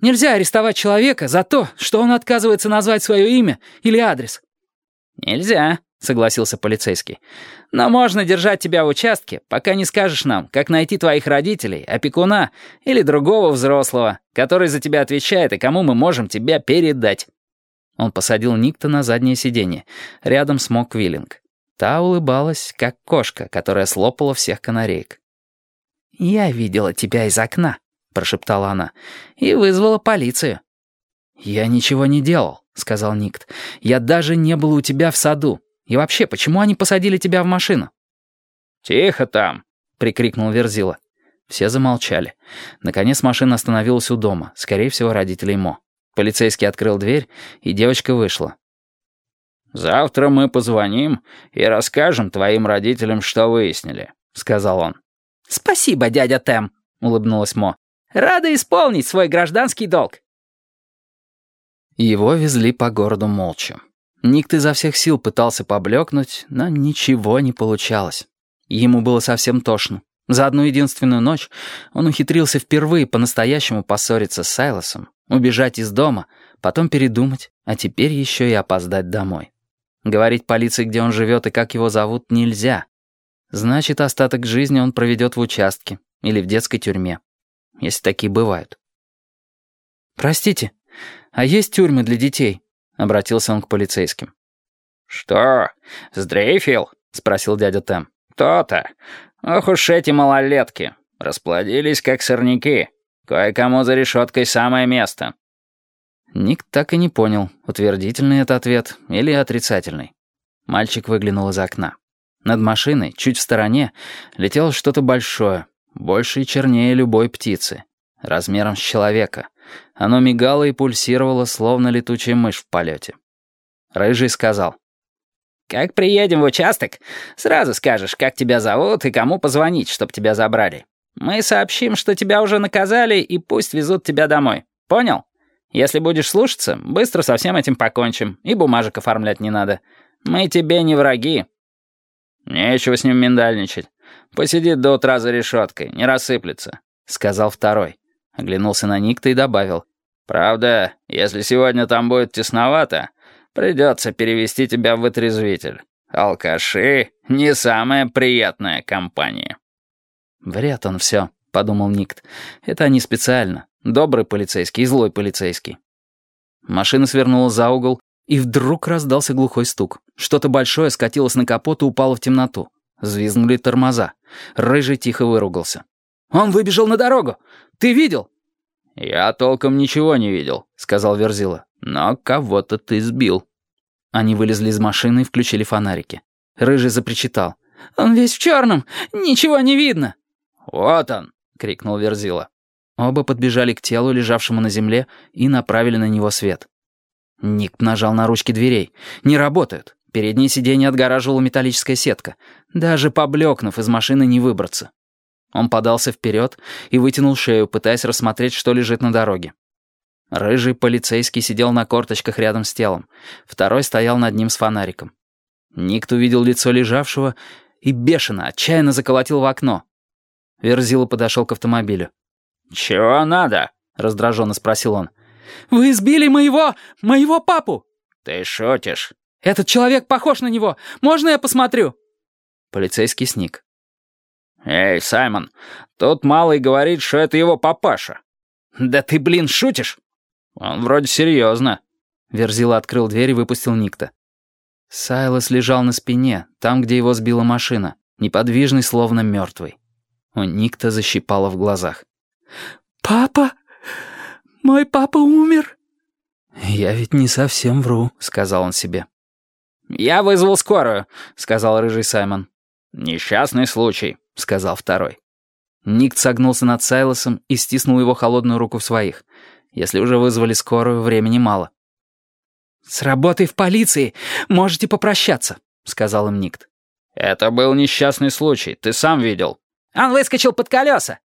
Нельзя арестовать человека за то, что он отказывается назвать свое имя или адрес». «Нельзя», — согласился полицейский. «Но можно держать тебя в участке, пока не скажешь нам, как найти твоих родителей, опекуна или другого взрослого, который за тебя отвечает и кому мы можем тебя передать». Он посадил Никта на заднее сиденье, рядом с Мок Виллинг. Та улыбалась, как кошка, которая слопала всех канареек. «Я видела тебя из окна», — прошептала она, — «и вызвала полицию». «Я ничего не делал», — сказал Никт. «Я даже не был у тебя в саду. И вообще, почему они посадили тебя в машину?» «Тихо там!» — прикрикнул Верзила. Все замолчали. Наконец машина остановилась у дома, скорее всего, родителей Мо. Полицейский открыл дверь, и девочка вышла. «Завтра мы позвоним и расскажем твоим родителям, что выяснили», — сказал он. «Спасибо, дядя Тэм», — улыбнулась Мо. «Рада исполнить свой гражданский долг». Его везли по городу молча. Никт изо всех сил пытался поблекнуть, но ничего не получалось. Ему было совсем тошно. За одну единственную ночь он ухитрился впервые по-настоящему поссориться с Сайлосом, убежать из дома, потом передумать, а теперь еще и опоздать домой. Говорить полиции, где он живет и как его зовут, нельзя. Значит, остаток жизни он проведет в участке или в детской тюрьме, если такие бывают. «Простите, а есть тюрьмы для детей?» — обратился он к полицейским. «Что, сдрейфил?» — спросил дядя Тэм. «То-то. Ох уж эти малолетки. Расплодились, как сорняки. Кое-кому за решеткой самое место». Ник так и не понял, утвердительный это ответ или отрицательный. Мальчик выглянул из окна. Над машиной, чуть в стороне, летело что-то большое, больше и чернее любой птицы, размером с человека. Оно мигало и пульсировало, словно летучая мышь в полете. Рыжий сказал. «Как приедем в участок, сразу скажешь, как тебя зовут и кому позвонить, чтоб тебя забрали. Мы сообщим, что тебя уже наказали, и пусть везут тебя домой. Понял? Если будешь слушаться, быстро со всем этим покончим, и бумажек оформлять не надо. Мы тебе не враги». «Нечего с ним миндальничать. Посидит до утра за решеткой, не рассыплется», — сказал второй. Оглянулся на Никта и добавил. «Правда, если сегодня там будет тесновато, придется перевести тебя в вытрезвитель. Алкаши — не самая приятная компания». «Вряд он все», — подумал Никт. «Это они специально. Добрый полицейский и злой полицейский». Машина свернула за угол, и вдруг раздался глухой стук. Что-то большое скатилось на капот и упало в темноту. Звизгнули тормоза. Рыжий тихо выругался. «Он выбежал на дорогу! Ты видел?» «Я толком ничего не видел», — сказал Верзила. «Но кого-то ты сбил». Они вылезли из машины и включили фонарики. Рыжий запричитал. «Он весь в черном! Ничего не видно!» «Вот он!» — крикнул Верзила. Оба подбежали к телу, лежавшему на земле, и направили на него свет. Ник нажал на ручки дверей. «Не работают. Переднее сиденье отгораживала металлическая сетка. Даже поблекнув, из машины не выбраться. Он подался вперед и вытянул шею, пытаясь рассмотреть, что лежит на дороге. Рыжий полицейский сидел на корточках рядом с телом. Второй стоял над ним с фонариком. Никт увидел лицо лежавшего и бешено, отчаянно заколотил в окно. Верзила подошел к автомобилю. «Чего надо?» — раздраженно спросил он. «Вы избили моего... моего папу!» «Ты шутишь?» «Этот человек похож на него. Можно я посмотрю?» Полицейский сник. «Эй, Саймон, тут малый говорит, что это его папаша». «Да ты, блин, шутишь?» «Он вроде серьезно». Верзила открыл дверь и выпустил Никта. Сайлос лежал на спине, там, где его сбила машина, неподвижный, словно мертвый. У Никта защипало в глазах. «Папа? Мой папа умер?» «Я ведь не совсем вру», — сказал он себе. «Я вызвал скорую», — сказал рыжий Саймон. «Несчастный случай», — сказал второй. Ник согнулся над Сайлосом и стиснул его холодную руку в своих. Если уже вызвали скорую, времени мало. «С работой в полиции можете попрощаться», — сказал им Никт. «Это был несчастный случай, ты сам видел». «Он выскочил под колеса».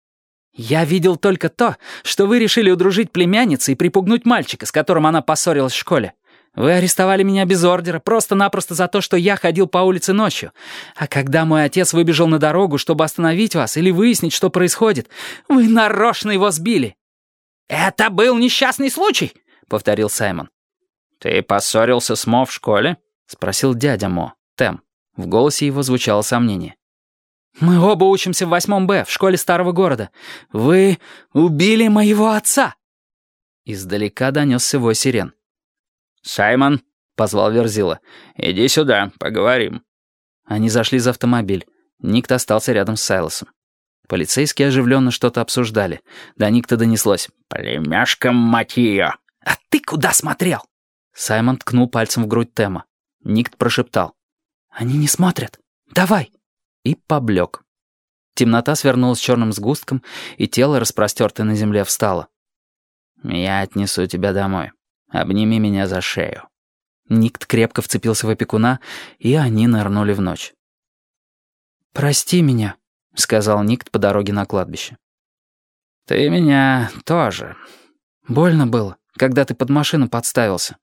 «Я видел только то, что вы решили удружить племянницей и припугнуть мальчика, с которым она поссорилась в школе. Вы арестовали меня без ордера, просто-напросто за то, что я ходил по улице ночью. А когда мой отец выбежал на дорогу, чтобы остановить вас или выяснить, что происходит, вы нарочно его сбили». «Это был несчастный случай», — повторил Саймон. «Ты поссорился с Мо в школе?» — спросил дядя Мо, Тем. В голосе его звучало сомнение. «Мы оба учимся в восьмом Б, в школе старого города. Вы убили моего отца!» Издалека донесся вой сирен. «Саймон», — позвал Верзила, — «иди сюда, поговорим». Они зашли за автомобиль. Никт остался рядом с Сайлосом. Полицейские оживленно что-то обсуждали. До Никта донеслось. «Племяшка, мать ее!» «А ты куда смотрел?» Саймон ткнул пальцем в грудь Тема. Никт прошептал. «Они не смотрят. Давай!» И поблек. Темнота свернулась черным сгустком, и тело, распростертое на земле, встало. «Я отнесу тебя домой. Обними меня за шею». Никт крепко вцепился в опекуна, и они нырнули в ночь. «Прости меня», — сказал Никт по дороге на кладбище. «Ты меня тоже. Больно было, когда ты под машину подставился.